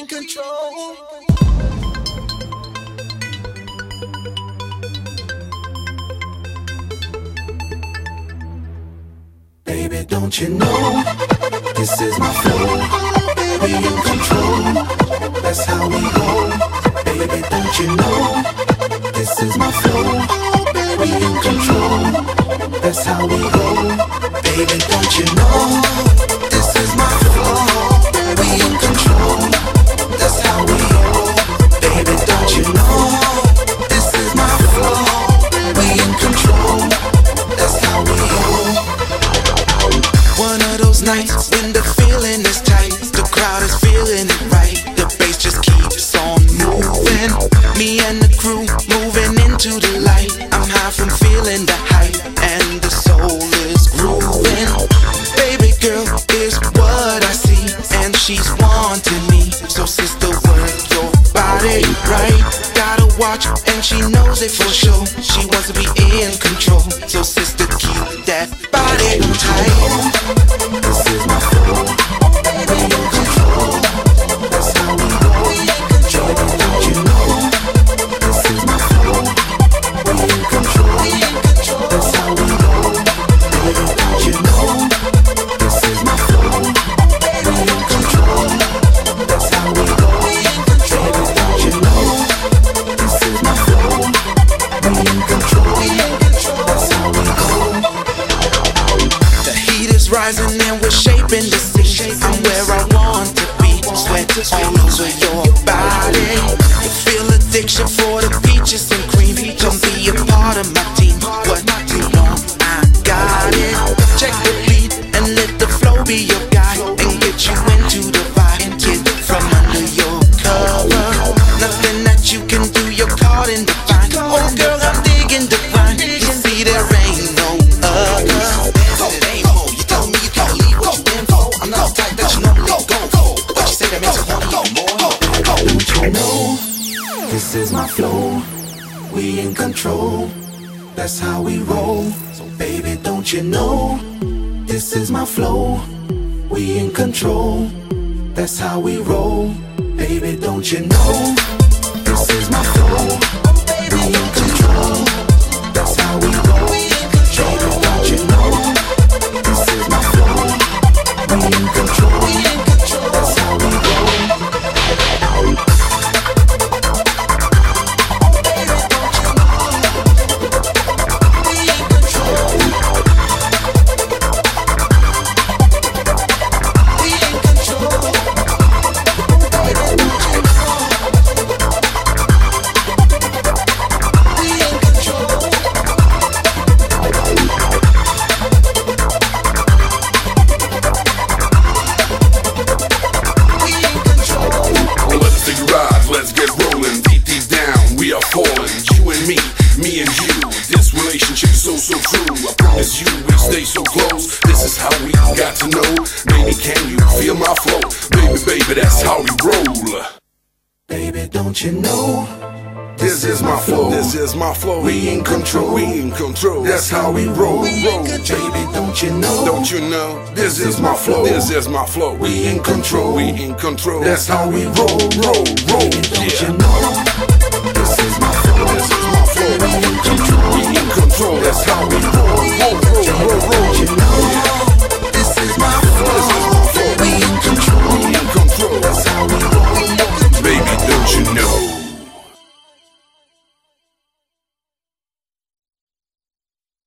in control. Baby, don't you know this is my flow? We in control. That's how we go. Baby, don't you know this is my flow? We in control. That's how we go. Baby, don't you know this is my those when the feeling is tight, the crowd is feeling it right. The bass just keeps on moving. Me and the crew moving into the light. I'm high from feeling the hype, and the soul is grooving. Baby girl is what I see, and she's wanting me. So sister, work your body right. Gotta watch, and she knows it for sure. She wants to be in control. So sister, keep that body tight. Rising and we're shaping the scene. I'm where I want to be. Sweat all over your body. You feel addiction for the peaches and cream. Come be a part of my team. What you want, I got it. Check the beat and let the flow be your guide and get you into the vibe. And get from under your cover. Nothing that you can do, you're caught in the is my flow. We in control. That's how we roll. So baby, don't you know? This is my flow. We in control. That's how we roll. Baby, don't you know? This is my flow. We in control. That's how we roll. Baby, don't you know? This is my flow. We in control. That's how we roll. This so so true. I promise you, we stay so close. This is how we got to know. Baby, can you feel my flow? Baby, baby, that's how we roll. Baby, don't you know? This is my flow. This is my flow. We in control. We in control. That's how we roll. roll. Baby, don't you know? Don't you know? This is my flow. This is my flow. We in control. We in control. That's how we roll, roll, roll. Baby, don't Yeah. you know?